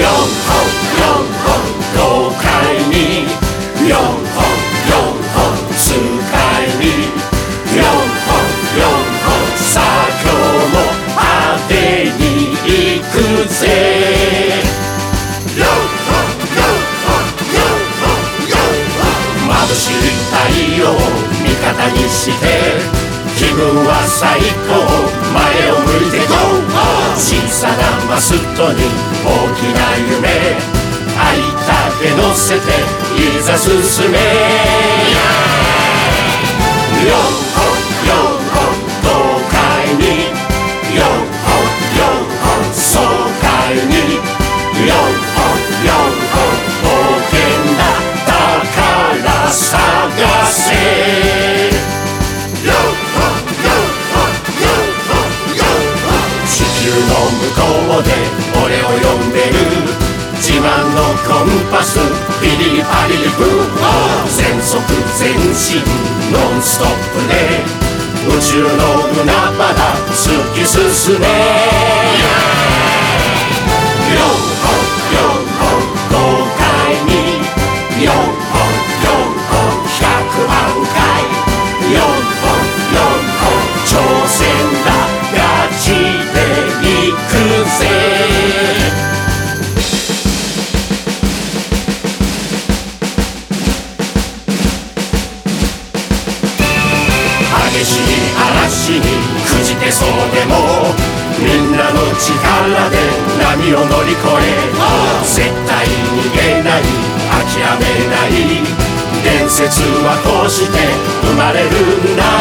4本4本豪快に4本4本痛快に4本4本さあ今日も派手に行くぜ4本4本4本4本眩しい太陽味方にして気分は最高前を向いて GO! マストに大きな夢。あいたけ乗せていざ進め。向こうで俺を呼んでる自慢のコンパスピリリパリリブー。全速前進。ノンストップで宇宙の海原突き進め。激しい嵐にくじけそうでもみんなの力で波を乗り越え絶対逃げない諦めない。伝説はこうして生まれるんだ。